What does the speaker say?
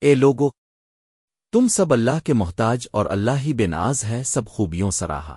اے لوگو، تم سب اللہ کے محتاج اور اللہ ہی بے ناز ہے، سب خوبیوں سراہا۔